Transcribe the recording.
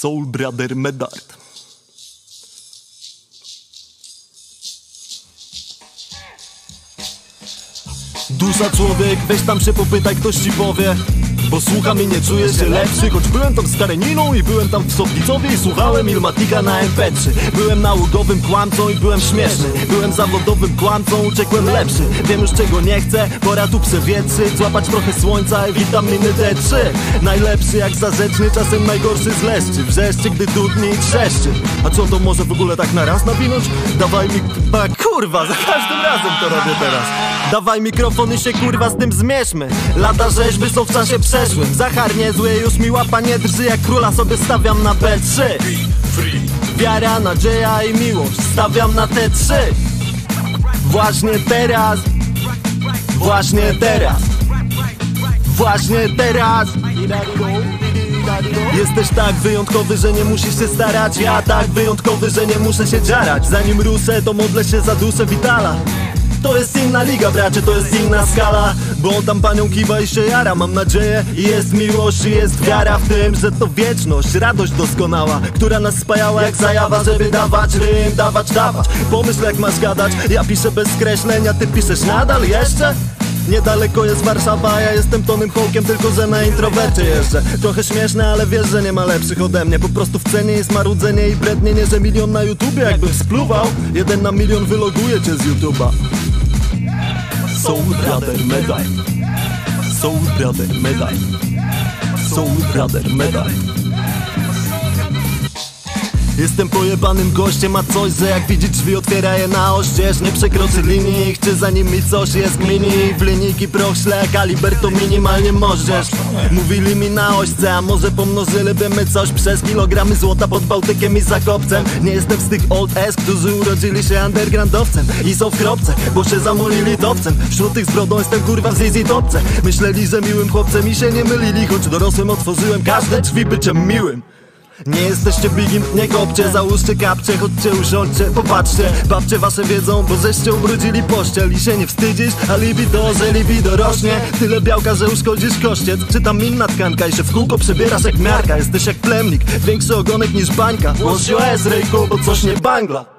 Soul Brother Medard. Dusza człowiek, weź tam się popytaj, ktoś ci powie bo słucham i nie czuję się lepszy Choć byłem tam z Kareniną i byłem tam w Soplicowie I słuchałem Ilmatika na MP3 Byłem nałogowym kłamcą i byłem śmieszny. Byłem zawodowym kłamcą, uciekłem lepszy. Wiem już czego nie chcę, pora tu przewietrzyć Złapać trochę słońca i witaminy D3 Najlepszy jak zarzeczny, czasem najgorszy z leszczy. Wrzeszczy, gdy dudni i trzeszczy. A co to może w ogóle tak na raz nawinąć? Dawaj mi... A, kurwa, za każdym razem to robię teraz Dawaj mikrofon i się kurwa z tym zmierzmy. Lata rzeźby są w czasie przeszłym. Zachar niezły, już mi łapa nie drży. Jak króla sobie stawiam na B3 Wiara, nadzieja i miłość Stawiam na te trzy. Właśnie teraz. Właśnie teraz. Właśnie teraz. Jesteś tak wyjątkowy, że nie musisz się starać. Ja tak wyjątkowy, że nie muszę się dziarać. Zanim ruszę, to modlę się za duszę Witala to jest inna liga, bracie, to jest inna skala. Bo tam panią kiwa i się jara Mam nadzieję. I jest miłość i jest wiara w tym, że to wieczność Radość doskonała, która nas spajała jak zajawa Żeby dawać rym, dawać, dawać. Pomyśl jak masz gadać, ja piszę bez skreślenia Ty piszesz nadal jeszcze? Niedaleko jest Warszawa, ja jestem tonym hołkiem, tylko że na introwercie jeżdżę. Trochę śmieszne, ale wiesz, że nie ma lepszych ode mnie. Po prostu w cenie jest marudzenie i brednienie, że milion na YouTubie jakbym spluwał. Jeden na milion wyloguje cię z YouTuba Soul Brother med deg. Soul Brother med deg. Soul Brother med deg. Jestem pojebanym gościem, a coś, że jak widzi drzwi otwiera je na oścież Nie przekroczy linii, chce zanim mi coś jest mini. W linijki prochśle, kaliber to minimalnie możesz. Mówili mi na ośce, a może pomnożyliby coś Przez kilogramy złota pod Bałtykiem i Zakopcem Nie jestem z tych old S, którzy urodzili się undergroundowcem I są w kropce, bo się zamolili topcem. Wśród tych z brodą jestem kurwa w ZZ Topce. Myśleli, że miłym chłopcem i się nie mylili Choć dorosłym otworzyłem każde drzwi byciem miłym nie jesteście bigim, nie kopcie, załóżcie kapcie, chodźcie usiądźcie, popatrzcie. Babcie wasze wiedzą, bo żeście ubrudzili pościel I się nie wstydzisz, a libido, że libido rośnie. Tyle białka, że uszkodzisz kościec Czy tam inna tkanka i się w kółko przebierasz jak miarka? Jesteś jak plemnik, większy ogonek niż bańka. Łosio S, Rejko, bo coś nie bangla